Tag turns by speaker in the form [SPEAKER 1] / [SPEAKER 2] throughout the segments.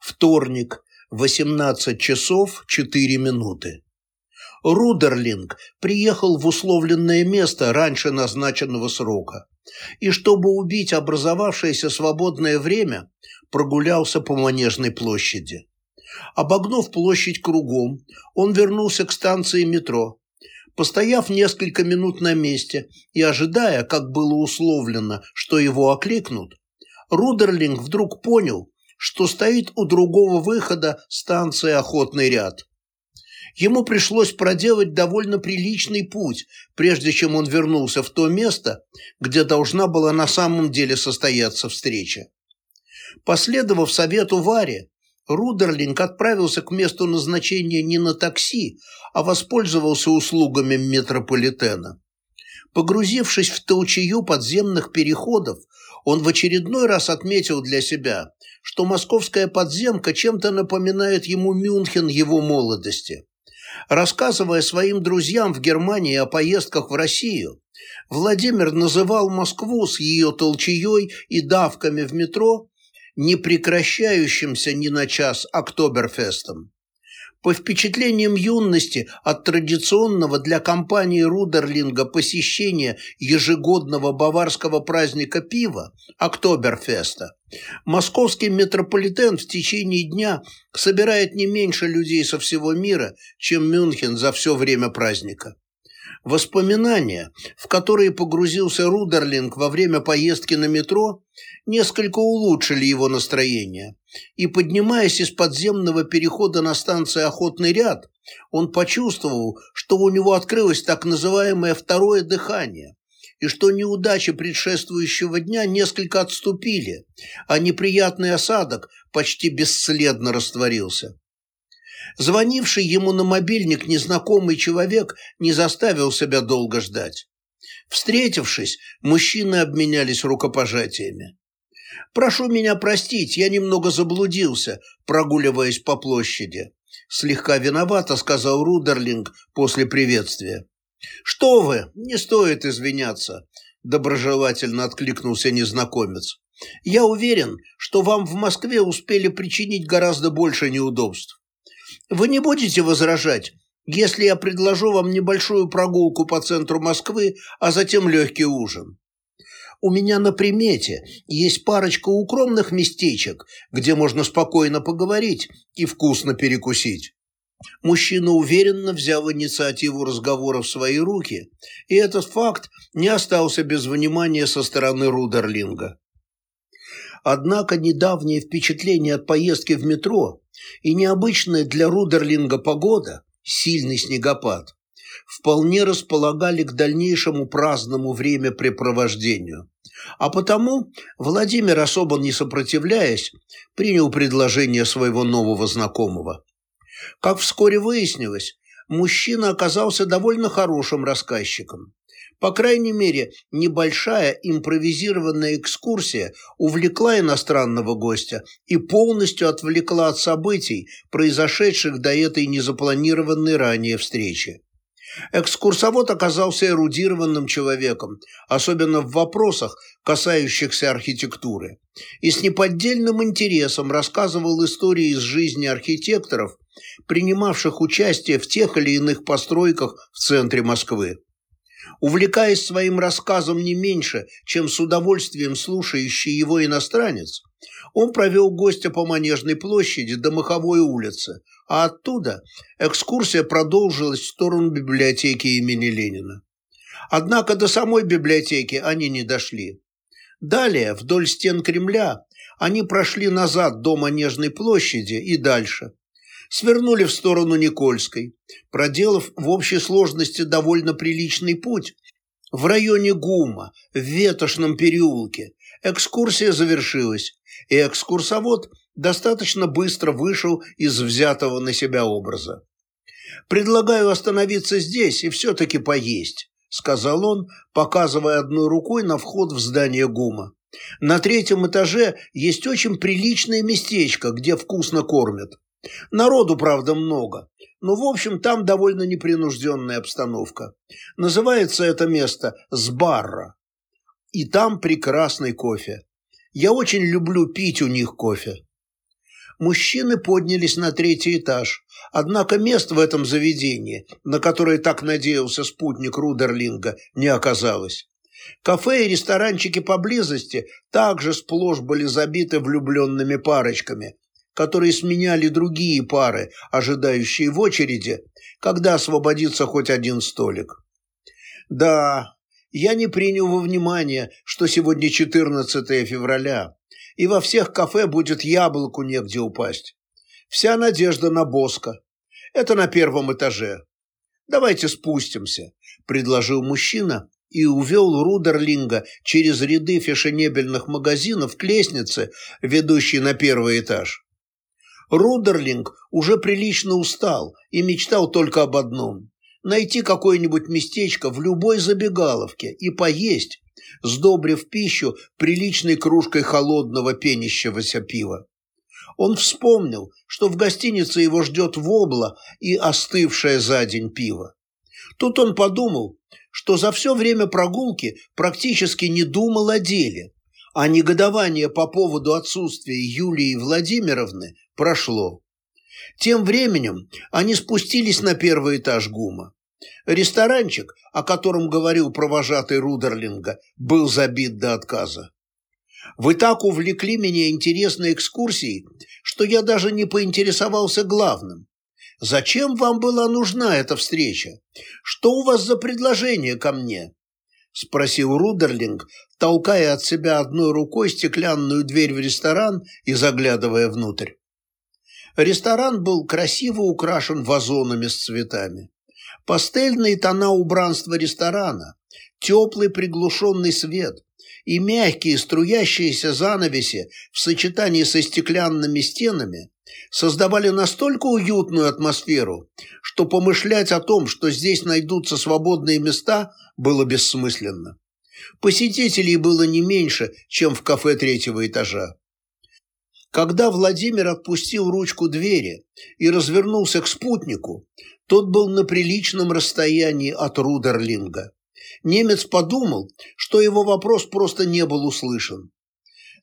[SPEAKER 1] Вторник, 18 часов 4 минуты. Рудерлинг приехал в условленное место раньше назначенного срока и, чтобы убить образовавшееся свободное время, прогулялся по Манежной площади. Обогнув площадь кругом, он вернулся к станции метро. Постояв несколько минут на месте и ожидая, как было условлено, что его окликнут, Рудерлинг вдруг понял, что стоит у другого выхода станции «Охотный ряд». Ему пришлось проделать довольно приличный путь, прежде чем он вернулся в то место, где должна была на самом деле состояться встреча. Последовав совету Варе, Рудерлинг отправился к месту назначения не на такси, а воспользовался услугами метрополитена. Погрузившись в толчею подземных переходов, он в очередной раз отметил для себя, что московская подземка чем-то напоминает ему Мюнхен его молодости. Рассказывая своим друзьям в Германии о поездках в Россию, Владимир называл Москву с ее толчеей и давками в метро не прекращающимся ни на час Октоберфестом. По впечатлениям юности от традиционного для компании Рудерлинга посещения ежегодного баварского праздника пива Октоберфеста, московский метрополитен в течение дня собирает не меньше людей со всего мира, чем Мюнхен за все время праздника. Воспоминания, в которые погрузился Рудерлинг во время поездки на метро, несколько улучшили его настроение, и, поднимаясь из подземного перехода на станцию «Охотный ряд», он почувствовал, что у него открылось так называемое второе дыхание, и что неудачи предшествующего дня несколько отступили, а неприятный осадок почти бесследно растворился. Звонивший ему на мобильник незнакомый человек не заставил себя долго ждать. Встретившись, мужчины обменялись рукопожатиями. «Прошу меня простить, я немного заблудился, прогуливаясь по площади». Слегка виновато, сказал Рудерлинг после приветствия. «Что вы, не стоит извиняться», – доброжелательно откликнулся незнакомец. «Я уверен, что вам в Москве успели причинить гораздо больше неудобств. Вы не будете возражать, если я предложу вам небольшую прогулку по центру Москвы, а затем легкий ужин? У меня на примете есть парочка укромных местечек, где можно спокойно поговорить и вкусно перекусить. Мужчина уверенно взял инициативу разговора в свои руки, и этот факт не остался без внимания со стороны Рудерлинга. Однако недавнее впечатление от поездки в метро и необычная для Рудерлинга погода, сильный снегопад, вполне располагали к дальнейшему праздному времяпрепровождению. А потому Владимир, особо не сопротивляясь, принял предложение своего нового знакомого. Как вскоре выяснилось, мужчина оказался довольно хорошим рассказчиком. По крайней мере, небольшая импровизированная экскурсия увлекла иностранного гостя и полностью отвлекла от событий, произошедших до этой незапланированной ранее встречи. Экскурсовод оказался эрудированным человеком, особенно в вопросах, касающихся архитектуры, и с неподдельным интересом рассказывал истории из жизни архитекторов, принимавших участие в тех или иных постройках в центре Москвы. Увлекаясь своим рассказом не меньше, чем с удовольствием слушающий его иностранец, он провел гостя по Манежной площади до Маховой улицы, а оттуда экскурсия продолжилась в сторону библиотеки имени Ленина. Однако до самой библиотеки они не дошли. Далее, вдоль стен Кремля, они прошли назад до Манежной площади и дальше, свернули в сторону Никольской, проделав в общей сложности довольно приличный путь. В районе ГУМа, в Ветошном переулке, экскурсия завершилась, и экскурсовод достаточно быстро вышел из взятого на себя образа. «Предлагаю остановиться здесь и все-таки поесть», — сказал он, показывая одной рукой на вход в здание ГУМа. «На третьем этаже есть очень приличное местечко, где вкусно кормят. Народу, правда, много, но, в общем, там довольно непринужденная обстановка. Называется это место Сбарра. И там прекрасный кофе. Я очень люблю пить у них кофе. мужчины поднялись на третий этаж, однако мест в этом заведении, на которое так надеялся спутник Рудерлинга, не оказалось. Кафе и ресторанчики поблизости также сплошь были забиты влюбленными парочками, которые сменяли другие пары, ожидающие в очереди, когда освободится хоть один столик. Да, я не принял во внимание, что сегодня 14 февраля, и во всех кафе будет яблоку негде упасть. Вся надежда на Боска. Это на первом этаже. Давайте спустимся, предложил мужчина и увел Рудерлинга через ряды фешенебельных магазинов к лестнице, ведущей на первый этаж. Рудерлинг уже прилично устал и мечтал только об одном – найти какое-нибудь местечко в любой забегаловке и поесть, сдобрив пищу приличной кружкой холодного пенящегося пива. Он вспомнил, что в гостинице его ждет вобла и остывшее за день пиво. Тут он подумал, что за все время прогулки практически не думал о деле, а негодование по поводу отсутствия Юлии Владимировны прошло. Тем временем они спустились на первый этаж ГУМа. Ресторанчик, о котором говорил провожатый Рудерлинга, был забит до отказа. Вы так увлекли меня интересной экскурсией, что я даже не поинтересовался главным. Зачем вам была нужна эта встреча? Что у вас за предложение ко мне? Спросил Рудерлинг, толкая от себя одной рукой стеклянную дверь в ресторан и заглядывая внутрь. Ресторан был красиво украшен вазонами с цветами. Пастельные тона убранства ресторана, теплый приглушенный свет и мягкие струящиеся занавеси в сочетании со стеклянными стенами создавали настолько уютную атмосферу, что помышлять о том, что здесь найдутся свободные места, было бессмысленно. Посетителей было не меньше, чем в кафе третьего этажа. Когда Владимир отпустил ручку двери и развернулся к спутнику, тот был на приличном расстоянии от Рудерлинга. Немец подумал, что его вопрос просто не был услышан.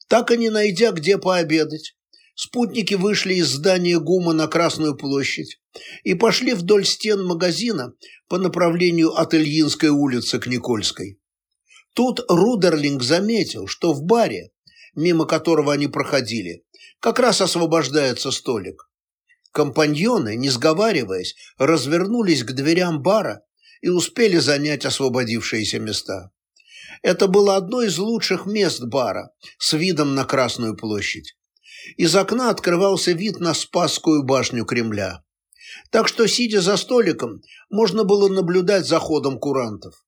[SPEAKER 1] Так и не найдя, где пообедать, спутники вышли из здания ГУМа на Красную площадь и пошли вдоль стен магазина по направлению от Ильинской улицы к Никольской. Тут Рудерлинг заметил, что в баре, мимо которого они проходили, как раз освобождается столик. Компаньоны, не сговариваясь, развернулись к дверям бара и успели занять освободившиеся места. Это было одно из лучших мест бара с видом на Красную площадь. Из окна открывался вид на Спасскую башню Кремля. Так что, сидя за столиком, можно было наблюдать за ходом курантов.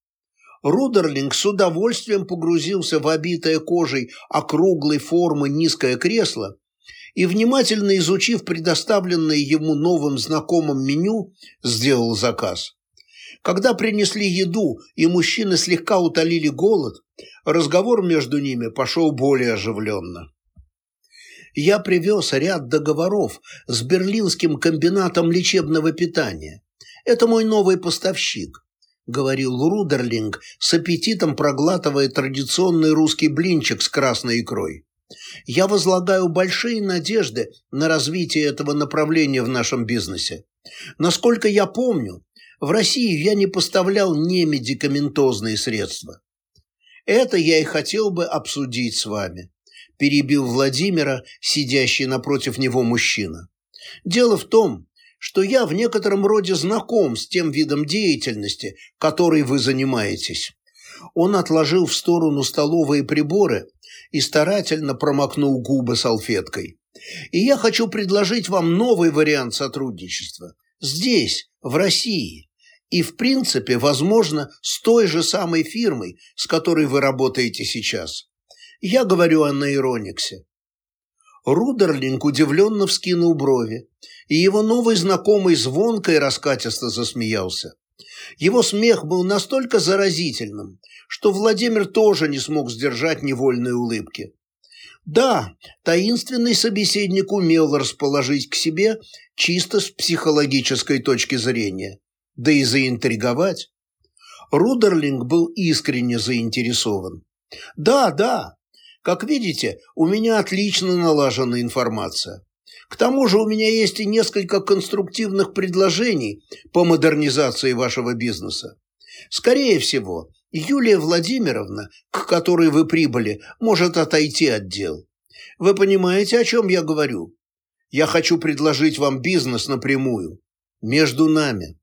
[SPEAKER 1] Рудерлинг с удовольствием погрузился в обитое кожей округлой формы низкое кресло и, внимательно изучив предоставленное ему новым знакомым меню, сделал заказ. Когда принесли еду и мужчины слегка утолили голод, разговор между ними пошел более оживленно. Я привез ряд договоров с берлинским комбинатом лечебного питания. Это мой новый поставщик, говорил Рудерлинг, с аппетитом проглатывая традиционный русский блинчик с красной икрой. Я возлагаю большие надежды на развитие этого направления в нашем бизнесе. Насколько я помню, в России я не поставлял немедикаментозные средства. Это я и хотел бы обсудить с вами, перебил Владимира, сидящий напротив него мужчина. Дело в том, что я в некотором роде знаком с тем видом деятельности, которой вы занимаетесь. Он отложил в сторону столовые приборы и старательно промокнул губы салфеткой. И я хочу предложить вам новый вариант сотрудничества. Здесь, в России и, в принципе, возможно, с той же самой фирмой, с которой вы работаете сейчас. Я говорю о нейрониксе. Рудерлинг удивленно вскинул брови, и его новый знакомый звонко и раскатисто засмеялся. Его смех был настолько заразительным, что Владимир тоже не смог сдержать невольной улыбки. Да, таинственный собеседник умел расположить к себе чисто с психологической точки зрения да и заинтриговать. Рудерлинг был искренне заинтересован. «Да, да, как видите, у меня отлично налажена информация. К тому же у меня есть и несколько конструктивных предложений по модернизации вашего бизнеса. Скорее всего, Юлия Владимировна, к которой вы прибыли, может отойти от дел. Вы понимаете, о чем я говорю? Я хочу предложить вам бизнес напрямую, между нами.